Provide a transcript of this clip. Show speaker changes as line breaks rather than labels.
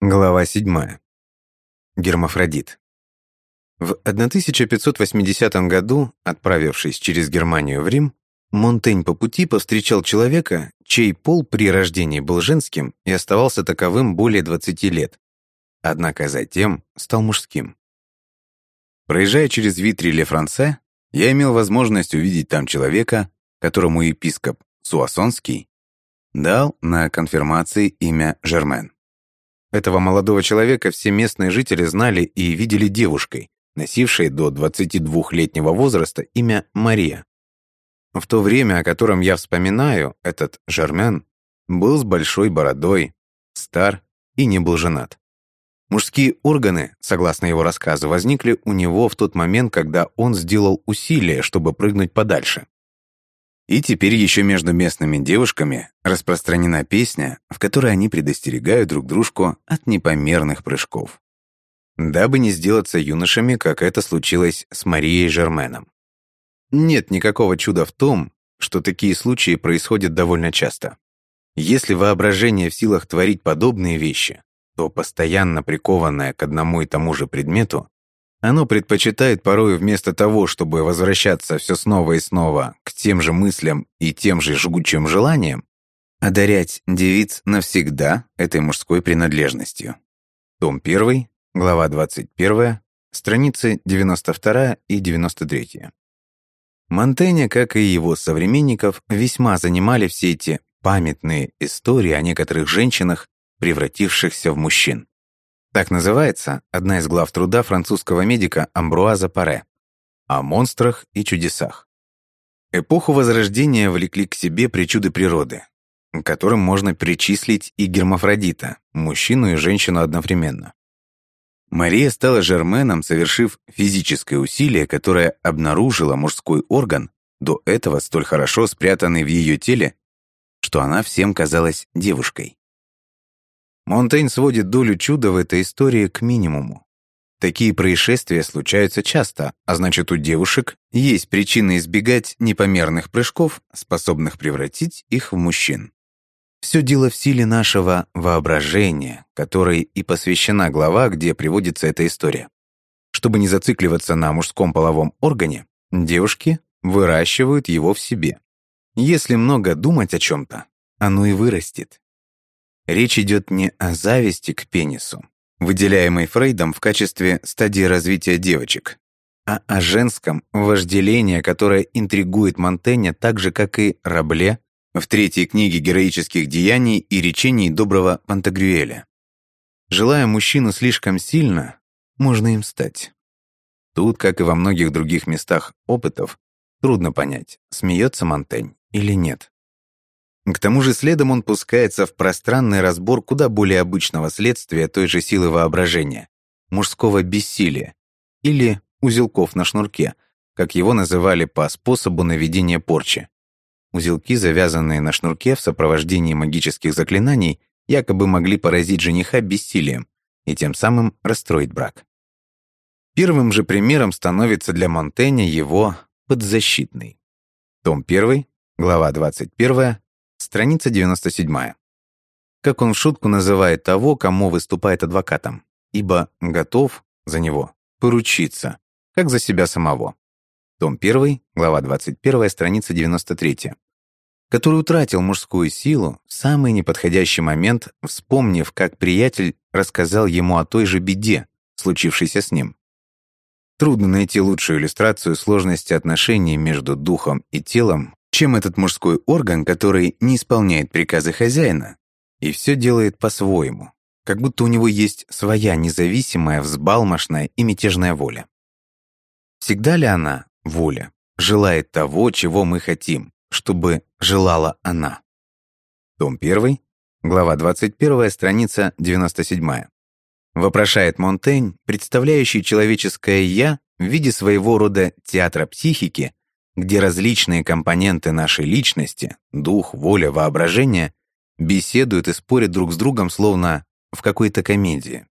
Глава 7. Гермафродит. В 1580 году, отправившись через Германию в Рим, Монтень по пути повстречал человека, чей пол при рождении был женским и оставался таковым более 20 лет, однако затем стал мужским. Проезжая через Витри-Ле-Франце, я имел возможность увидеть там человека, которому епископ Суассонский дал на конфирмации имя Жермен. Этого молодого человека все местные жители знали и видели девушкой, носившей до 22-летнего возраста имя Мария. В то время, о котором я вспоминаю, этот Жермен был с большой бородой, стар и не был женат. Мужские органы, согласно его рассказу, возникли у него в тот момент, когда он сделал усилие, чтобы прыгнуть подальше. И теперь еще между местными девушками распространена песня, в которой они предостерегают друг дружку от непомерных прыжков. Дабы не сделаться юношами, как это случилось с Марией Жерменом. Нет никакого чуда в том, что такие случаи происходят довольно часто. Если воображение в силах творить подобные вещи, то постоянно прикованное к одному и тому же предмету оно предпочитает порой вместо того, чтобы возвращаться все снова и снова к тем же мыслям и тем же жгучим желаниям, одарять девиц навсегда этой мужской принадлежностью. Том 1, глава 21, страницы 92 и 93. Монтенья, как и его современников, весьма занимали все эти памятные истории о некоторых женщинах, превратившихся в мужчин. Так называется одна из глав труда французского медика Амбруаза Паре о монстрах и чудесах. Эпоху Возрождения влекли к себе причуды природы, к которым можно причислить и гермафродита, мужчину и женщину одновременно. Мария стала Жерменом, совершив физическое усилие, которое обнаружило мужской орган, до этого столь хорошо спрятанный в ее теле, что она всем казалась девушкой. Монтейн сводит долю чуда в этой истории к минимуму. Такие происшествия случаются часто, а значит, у девушек есть причины избегать непомерных прыжков, способных превратить их в мужчин. Все дело в силе нашего воображения, которой и посвящена глава, где приводится эта история. Чтобы не зацикливаться на мужском половом органе, девушки выращивают его в себе. Если много думать о чем-то, оно и вырастет. Речь идет не о зависти к пенису, выделяемой Фрейдом в качестве стадии развития девочек, а о женском вожделении, которое интригует Монтенья так же, как и Рабле в третьей книге героических деяний и речений доброго Пантагрюэля. Желая мужчину слишком сильно, можно им стать. Тут, как и во многих других местах опытов, трудно понять, смеется Монтень или нет. К тому же следом он пускается в пространный разбор куда более обычного следствия той же силы воображения, мужского бессилия, или узелков на шнурке, как его называли по способу наведения порчи. Узелки, завязанные на шнурке в сопровождении магических заклинаний, якобы могли поразить жениха бессилием и тем самым расстроить брак. Первым же примером становится для Монтэня его подзащитный. Том 1, глава 21, Страница 97. Как он в шутку называет того, кому выступает адвокатом, ибо готов за него поручиться, как за себя самого. Том 1, глава 21, страница 93. Который утратил мужскую силу в самый неподходящий момент, вспомнив, как приятель рассказал ему о той же беде, случившейся с ним. Трудно найти лучшую иллюстрацию сложности отношений между духом и телом, чем этот мужской орган, который не исполняет приказы хозяина и все делает по-своему, как будто у него есть своя независимая, взбалмошная и мятежная воля. Всегда ли она, воля, желает того, чего мы хотим, чтобы желала она? Том 1, глава 21, страница 97. Вопрошает Монтень, представляющий человеческое «я» в виде своего рода театра психики, где различные компоненты нашей личности, дух, воля, воображение, беседуют и спорят друг с другом, словно в какой-то комедии.